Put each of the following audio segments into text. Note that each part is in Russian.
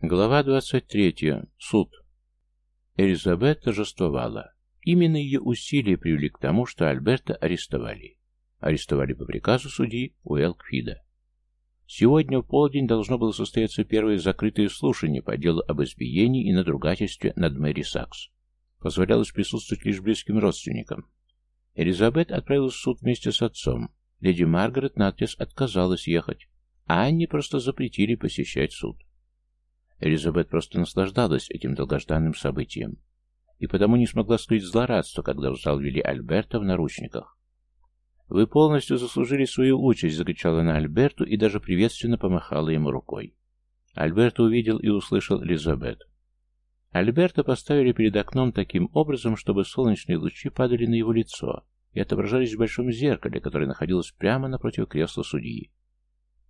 Глава 23. Суд. Элизабет торжествовала. Именно ее усилия привели к тому, что Альберта арестовали. Арестовали по приказу судьи Уэлкфида. Сегодня в полдень должно было состояться первое закрытое слушание по делу об избиении и надругательстве над Мэри Сакс. Позволялось присутствовать лишь близким родственникам. Элизабет отправилась в суд вместе с отцом. Леди Маргарет наотрез отказалась ехать, а Анне просто запретили посещать суд. Элизабет просто наслаждалась этим долгожданным событием и потому не смогла скрыть злорадство, когда в зал Альберта в наручниках. «Вы полностью заслужили свою участь!» — закричала она Альберту и даже приветственно помахала ему рукой. Альберт увидел и услышал Элизабет. Альберта поставили перед окном таким образом, чтобы солнечные лучи падали на его лицо и отображались в большом зеркале, которое находилось прямо напротив кресла судьи.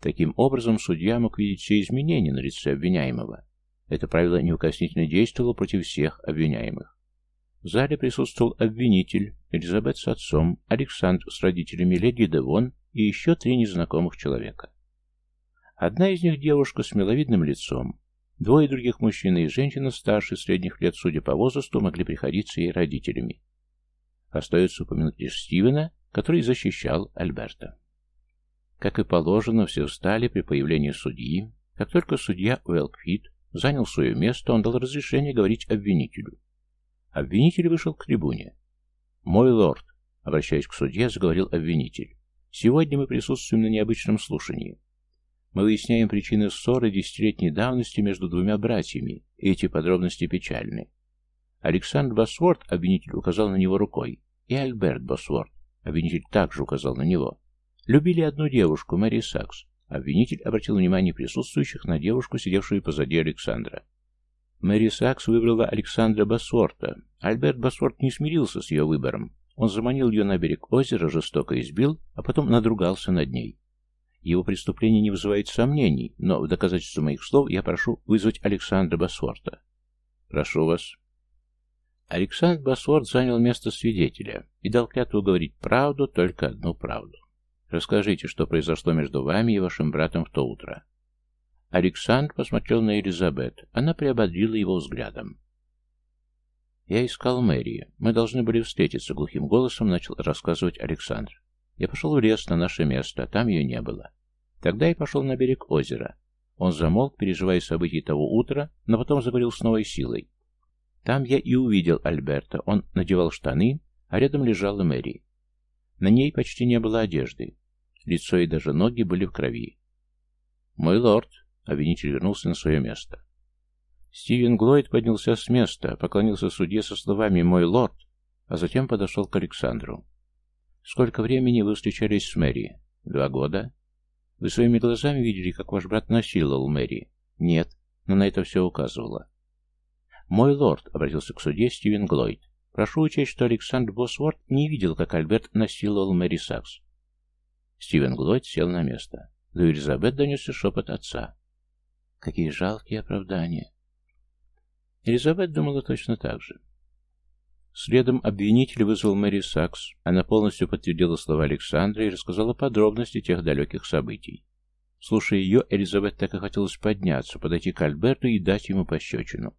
Таким образом, судья мог видеть все изменения на лице обвиняемого. Это правило неукоснительно действовало против всех обвиняемых. В зале присутствовал обвинитель, Элизабет с отцом, Александр с родителями леди Девон и еще три незнакомых человека. Одна из них девушка с миловидным лицом. Двое других мужчина и женщина старше средних лет, судя по возрасту, могли приходиться ей родителями. Остается упомянуть лишь Стивена, который защищал Альберта. Как и положено, все встали при появлении судьи. Как только судья Уэлкфит занял свое место, он дал разрешение говорить обвинителю. Обвинитель вышел к трибуне. «Мой лорд», — обращаясь к судье, заговорил обвинитель, — «сегодня мы присутствуем на необычном слушании. Мы выясняем причины ссоры десятилетней давности между двумя братьями, и эти подробности печальны. Александр Босворд, обвинитель указал на него рукой, и Альберт Босворд, обвинитель также указал на него, Любили одну девушку, Мэри Сакс. Обвинитель обратил внимание присутствующих на девушку, сидевшую позади Александра. Мэри Сакс выбрала Александра Басворта. Альберт Басворт не смирился с ее выбором. Он заманил ее на берег озера, жестоко избил, а потом надругался над ней. Его преступление не вызывает сомнений, но в доказательство моих слов я прошу вызвать Александра Басворта. Прошу вас. Александр Басворт занял место свидетеля и дал клятву говорить правду, только одну правду. Расскажите, что произошло между вами и вашим братом в то утро. Александр посмотрел на Элизабет. Она приободрила его взглядом. «Я искал Мэри. Мы должны были встретиться», — глухим голосом начал рассказывать Александр. «Я пошел в лес на наше место, там ее не было. Тогда я пошел на берег озера. Он замолк, переживая события того утра, но потом заговорил с новой силой. Там я и увидел Альберта. Он надевал штаны, а рядом лежала Мэри. На ней почти не было одежды. Лицо и даже ноги были в крови. «Мой лорд!» — обвинитель вернулся на свое место. Стивен Глойд поднялся с места, поклонился судье со словами «Мой лорд», а затем подошел к Александру. «Сколько времени вы встречались с Мэри? Два года? Вы своими глазами видели, как ваш брат насиловал Мэри? Нет, но на это все указывало». «Мой лорд», — обратился к судье Стивен Глойд, — «прошу учесть, что Александр Босворд не видел, как Альберт насиловал Мэри Сакс. Стивен Глойд сел на место. До Элизабет донесся шепот отца. Какие жалкие оправдания. Элизабет думала точно так же. Следом обвинитель вызвал Мэри Сакс. Она полностью подтвердила слова Александра и рассказала подробности тех далеких событий. Слушая ее, Элизабет так и хотелось подняться, подойти к Альберту и дать ему пощечину.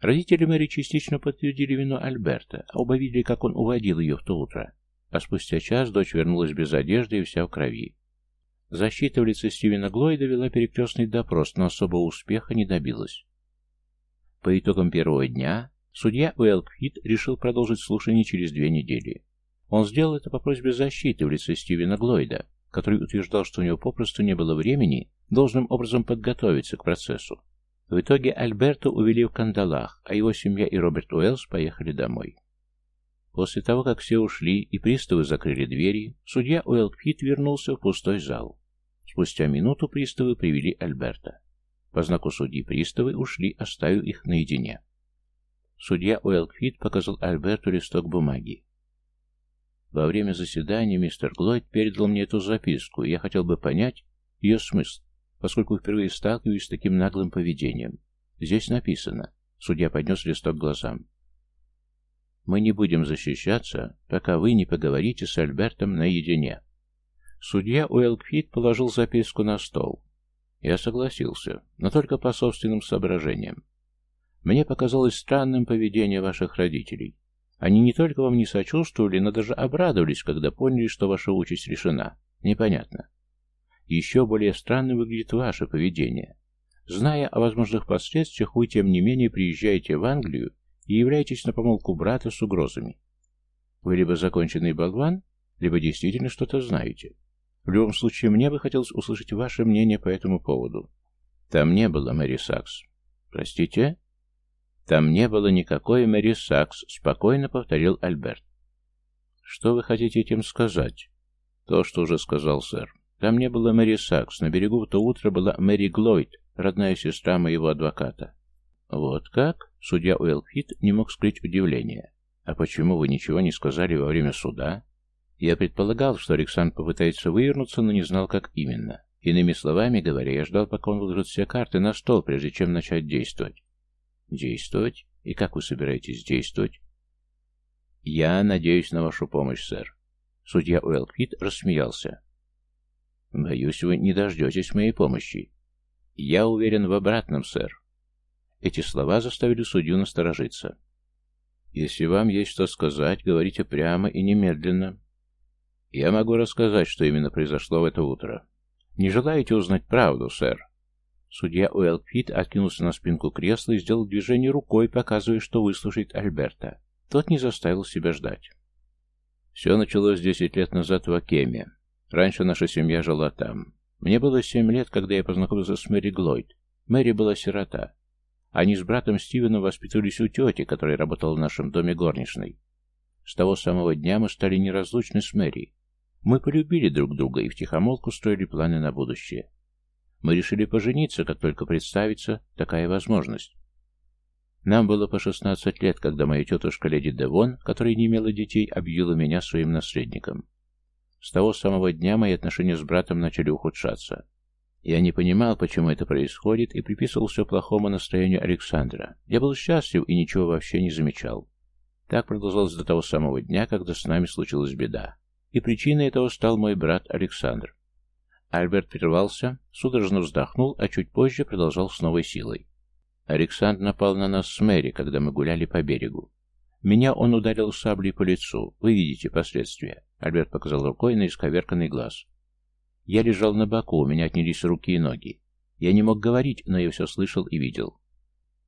Родители Мэри частично подтвердили вину Альберта, а оба видели, как он уводил ее в то утро а спустя час дочь вернулась без одежды и вся в крови. Защита в лице Стивена Глойда вела перекрестный допрос, но особого успеха не добилась. По итогам первого дня судья Уэлкфит решил продолжить слушание через две недели. Он сделал это по просьбе защиты в лице Стивена Глойда, который утверждал, что у него попросту не было времени должным образом подготовиться к процессу. В итоге Альберта увели в кандалах, а его семья и Роберт Уэллс поехали домой. После того, как все ушли и приставы закрыли двери, судья Уэлкфит вернулся в пустой зал. Спустя минуту приставы привели Альберта. По знаку судьи приставы ушли, оставив их наедине. Судья Уэлкфит показал Альберту листок бумаги. Во время заседания мистер Глойд передал мне эту записку, и я хотел бы понять ее смысл, поскольку впервые сталкиваюсь с таким наглым поведением. Здесь написано. Судья поднес листок глазам. Мы не будем защищаться, пока вы не поговорите с Альбертом наедине. Судья Уэлкфит положил записку на стол. Я согласился, но только по собственным соображениям. Мне показалось странным поведение ваших родителей. Они не только вам не сочувствовали, но даже обрадовались, когда поняли, что ваша участь решена. Непонятно. Еще более странным выглядит ваше поведение. Зная о возможных последствиях, вы, тем не менее, приезжаете в Англию и являетесь на помолвку брата с угрозами. Вы либо законченный болван, либо действительно что-то знаете. В любом случае, мне бы хотелось услышать ваше мнение по этому поводу. Там не было Мэри Сакс. Простите? Там не было никакой Мэри Сакс, спокойно повторил Альберт. Что вы хотите этим сказать? То, что уже сказал сэр. Там не было Мэри Сакс, на берегу в то утро была Мэри Глойд, родная сестра моего адвоката. Вот как? Судья Уэлфит не мог скрыть удивление. А почему вы ничего не сказали во время суда? Я предполагал, что Александр попытается вывернуться, но не знал, как именно. Иными словами говоря, я ждал, пока он выложит все карты на стол, прежде чем начать действовать. Действовать? И как вы собираетесь действовать? Я надеюсь на вашу помощь, сэр. Судья Уэлквит рассмеялся. Боюсь, вы не дождетесь моей помощи. Я уверен в обратном, сэр. Эти слова заставили судью насторожиться. Если вам есть что сказать, говорите прямо и немедленно. Я могу рассказать, что именно произошло в это утро. Не желаете узнать правду, сэр? Судья Уэлквит откинулся на спинку кресла и сделал движение рукой, показывая, что выслушает Альберта. Тот не заставил себя ждать. Все началось десять лет назад в Акеме. Раньше наша семья жила там. Мне было семь лет, когда я познакомился с Мэри Глойд. Мэри была сирота. Они с братом Стивеном воспитывались у тети, которая работала в нашем доме горничной. С того самого дня мы стали неразлучны с Мэри. Мы полюбили друг друга и втихомолку строили планы на будущее. Мы решили пожениться, как только представится такая возможность. Нам было по 16 лет, когда моя тетушка леди Девон, которая не имела детей, объявила меня своим наследником. С того самого дня мои отношения с братом начали ухудшаться. Я не понимал, почему это происходит, и приписывал все плохому настроению Александра. Я был счастлив и ничего вообще не замечал. Так продолжалось до того самого дня, когда с нами случилась беда и причиной этого стал мой брат Александр. Альберт прервался, судорожно вздохнул, а чуть позже продолжал с новой силой. Александр напал на нас с Мэри, когда мы гуляли по берегу. Меня он ударил саблей по лицу. Вы видите последствия. Альберт показал рукой на исковерканный глаз. Я лежал на боку, у меня отнялись руки и ноги. Я не мог говорить, но я все слышал и видел.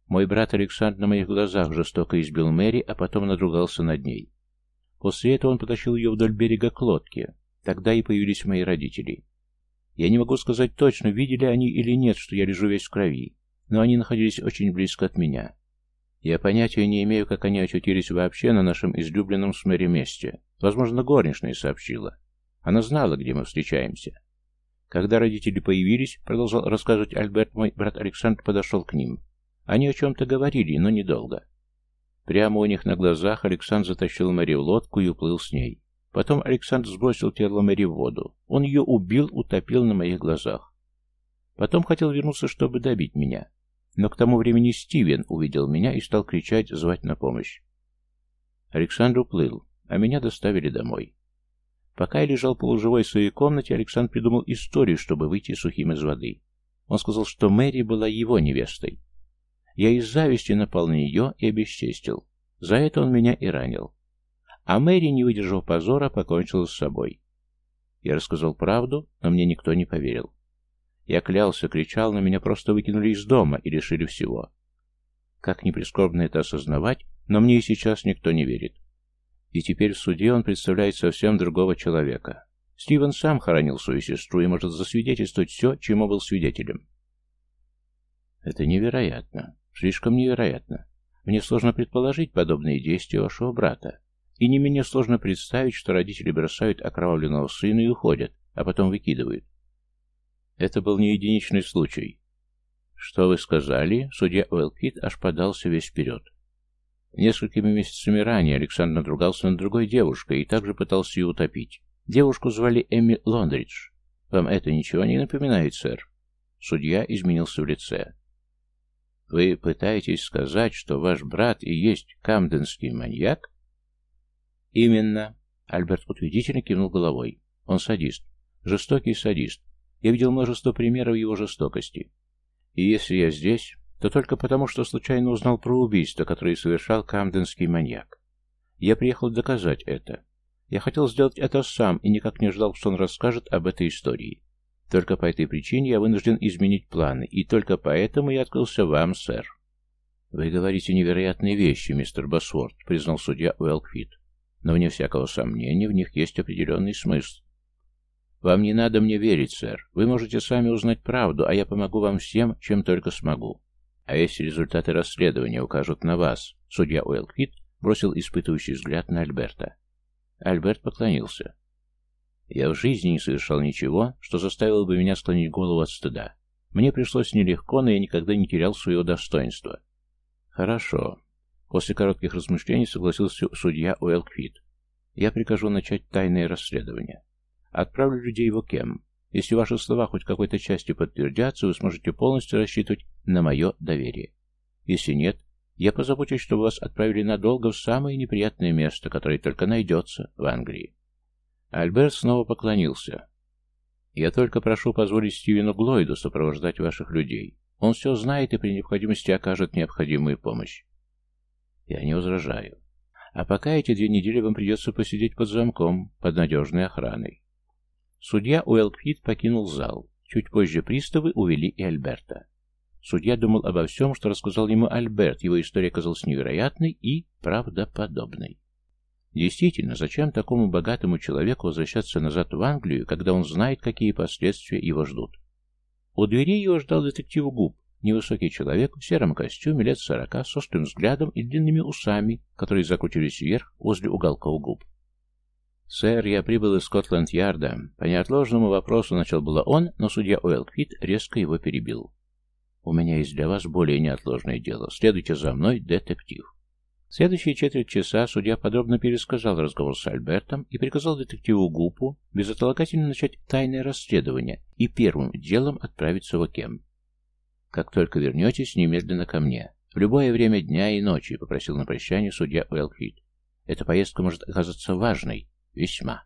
Мой брат Александр на моих глазах жестоко избил Мэри, а потом надругался над ней. После этого он потащил ее вдоль берега к лодке. Тогда и появились мои родители. Я не могу сказать точно, видели они или нет, что я лежу весь в крови, но они находились очень близко от меня. Я понятия не имею, как они очутились вообще на нашем излюбленном с Мэри месте. Возможно, горничная сообщила. Она знала, где мы встречаемся. Когда родители появились, продолжал рассказывать Альберт, мой брат Александр подошел к ним. Они о чем-то говорили, но недолго. Прямо у них на глазах Александр затащил Мэри в лодку и уплыл с ней. Потом Александр сбросил тело Мэри в воду. Он ее убил, утопил на моих глазах. Потом хотел вернуться, чтобы добить меня. Но к тому времени Стивен увидел меня и стал кричать, звать на помощь. Александр уплыл, а меня доставили домой. Пока я лежал полуживой в своей комнате, Александр придумал историю, чтобы выйти сухим из воды. Он сказал, что Мэри была его невестой. Я из зависти напал на нее и обесчестил. За это он меня и ранил. А Мэри, не выдержав позора, покончила с собой. Я рассказал правду, но мне никто не поверил. Я клялся, кричал, но меня просто выкинули из дома и решили всего. Как ни прискорбно это осознавать, но мне и сейчас никто не верит. И теперь в суде он представляет совсем другого человека. Стивен сам хоронил свою сестру и может засвидетельствовать все, чему был свидетелем. Это невероятно. Слишком невероятно. Мне сложно предположить подобные действия вашего брата. И не менее сложно представить, что родители бросают окровавленного сына и уходят, а потом выкидывают. Это был не единичный случай. Что вы сказали? Судья Уэлкит аж подался весь вперед. Несколькими месяцами ранее Александр надругался над другой девушкой и также пытался ее утопить. Девушку звали Эмми Лондридж. Вам это ничего не напоминает, сэр? Судья изменился в лице. Вы пытаетесь сказать, что ваш брат и есть камденский маньяк? Именно. Альберт утвердительно кивнул головой. Он садист. Жестокий садист. Я видел множество примеров его жестокости. И если я здесь, то только потому, что случайно узнал про убийство, которое совершал камденский маньяк. Я приехал доказать это. Я хотел сделать это сам и никак не ждал, что он расскажет об этой истории. Только по этой причине я вынужден изменить планы, и только поэтому я открылся вам, сэр. «Вы говорите невероятные вещи, мистер Босворд», — признал судья Уэлкфит. «Но вне всякого сомнения в них есть определенный смысл. Вам не надо мне верить, сэр. Вы можете сами узнать правду, а я помогу вам всем, чем только смогу. А если результаты расследования укажут на вас, судья Уэлквит бросил испытывающий взгляд на Альберта. Альберт поклонился. Я в жизни не совершал ничего, что заставило бы меня склонить голову от стыда. Мне пришлось нелегко, но я никогда не терял своего достоинства. Хорошо. После коротких размышлений согласился судья Уэлквит. Я прикажу начать тайное расследование. Отправлю людей в Окем. Если ваши слова хоть какой-то части подтвердятся, вы сможете полностью рассчитывать на мое доверие. Если нет, я позабочусь, чтобы вас отправили надолго в самое неприятное место, которое только найдется в Англии. Альберт снова поклонился. Я только прошу позволить Стивену Глойду сопровождать ваших людей. Он все знает и при необходимости окажет необходимую помощь. Я не возражаю. А пока эти две недели вам придется посидеть под замком, под надежной охраной. Судья Уэлквит покинул зал. Чуть позже приставы увели и Альберта. Судья думал обо всем, что рассказал ему Альберт. Его история казалась невероятной и правдоподобной. Действительно, зачем такому богатому человеку возвращаться назад в Англию, когда он знает, какие последствия его ждут? У дверей его ждал детектив Губ, невысокий человек в сером костюме, лет сорока, с острым взглядом и длинными усами, которые закрутились вверх возле уголков губ. «Сэр, я прибыл из Скотланд-Ярда. По неотложному вопросу начал было он, но судья Уэлквит резко его перебил. У меня есть для вас более неотложное дело. Следуйте за мной, детектив». следующие четверть часа судья подробно пересказал разговор с Альбертом и приказал детективу Гупу безотлагательно начать тайное расследование и первым делом отправиться в Окем. «Как только вернетесь, немедленно ко мне. В любое время дня и ночи», — попросил на прощание судья Уэлквит. «Эта поездка может оказаться важной, Весьма.